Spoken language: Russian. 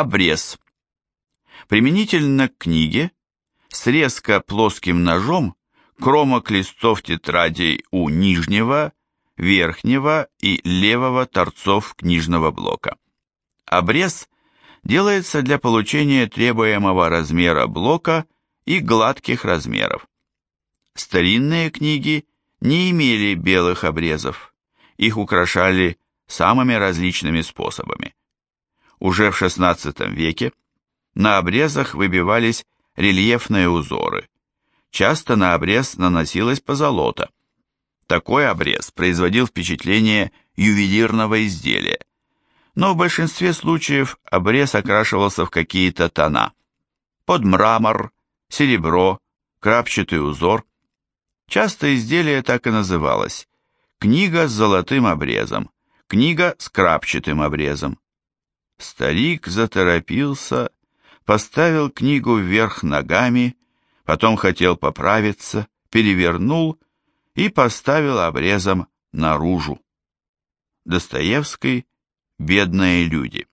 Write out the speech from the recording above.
Обрез. Применительно к книге, срезка плоским ножом кромок листов тетрадей у нижнего, верхнего и левого торцов книжного блока. Обрез делается для получения требуемого размера блока и гладких размеров. Старинные книги не имели белых обрезов, их украшали самыми различными способами. Уже в XVI веке на обрезах выбивались рельефные узоры. Часто на обрез наносилась позолота. Такой обрез производил впечатление ювелирного изделия. Но в большинстве случаев обрез окрашивался в какие-то тона. Под мрамор, серебро, крапчатый узор. Часто изделие так и называлось. Книга с золотым обрезом, книга с крапчатым обрезом. Старик заторопился, поставил книгу вверх ногами, потом хотел поправиться, перевернул и поставил обрезом наружу. Достоевский «Бедные люди».